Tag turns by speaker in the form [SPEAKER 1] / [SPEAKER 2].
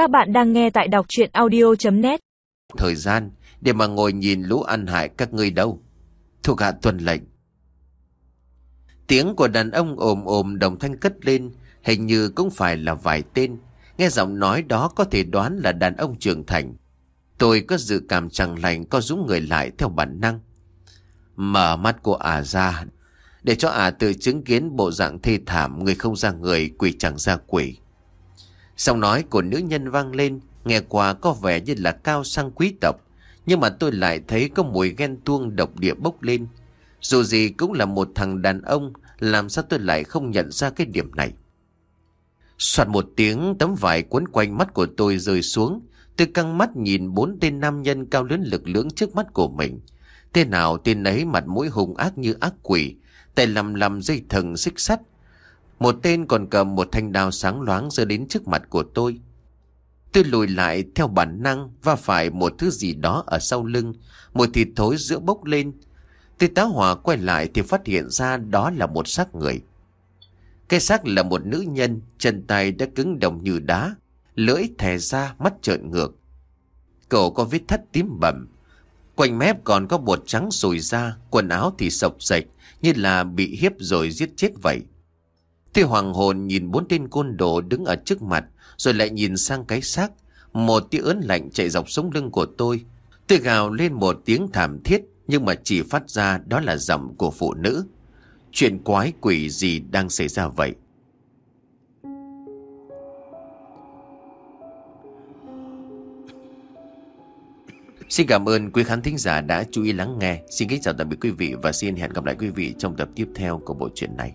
[SPEAKER 1] Các bạn đang nghe tại đọc chuyện audio.net
[SPEAKER 2] Thời gian để mà ngồi nhìn lũ ăn hại các ngươi đâu. Thuộc hạ tuân lệnh. Tiếng của đàn ông ồm ồm đồng thanh cất lên, hình như cũng phải là vài tên. Nghe giọng nói đó có thể đoán là đàn ông trưởng thành. Tôi có dự cảm chẳng lành có dũng người lại theo bản năng. Mở mắt của ả ra, để cho ả tự chứng kiến bộ dạng thê thảm người không ra người, quỷ chẳng ra quỷ. Giọng nói của nữ nhân vang lên, nghe qua có vẻ như là cao sang quý tộc. Nhưng mà tôi lại thấy có mùi ghen tuông độc địa bốc lên. Dù gì cũng là một thằng đàn ông, làm sao tôi lại không nhận ra cái điểm này. Soạt một tiếng tấm vải cuốn quanh mắt của tôi rơi xuống. Tôi căng mắt nhìn bốn tên nam nhân cao lớn lực lưỡng trước mắt của mình. Tên nào tên ấy mặt mũi hung ác như ác quỷ, tay lầm lầm dây thần xích sắt. Một tên còn cầm một thanh đao sáng loáng rơi đến trước mặt của tôi. Tôi lùi lại theo bản năng và phải một thứ gì đó ở sau lưng, một thịt thối giữa bốc lên. Tôi tá hỏa quay lại thì phát hiện ra đó là một xác người. Cái xác là một nữ nhân, chân tay đã cứng đồng như đá, lưỡi thè ra, mắt trợn ngược. Cổ có vết thắt tím bầm, quanh mép còn có bột trắng sùi ra, quần áo thì sọc sạch, như là bị hiếp rồi giết chết vậy. Tôi hoàng hồn nhìn bốn tên côn đồ đứng ở trước mặt, rồi lại nhìn sang cái xác. Một tia ớn lạnh chạy dọc sống lưng của tôi. Tôi gào lên một tiếng thảm thiết, nhưng mà chỉ phát ra đó là giọng của phụ nữ. Chuyện quái quỷ gì đang xảy ra vậy? Xin cảm ơn quý khán thính giả đã chú ý lắng nghe. Xin kính chào tạm biệt quý vị và xin hẹn gặp lại quý vị trong tập tiếp theo của bộ truyện này.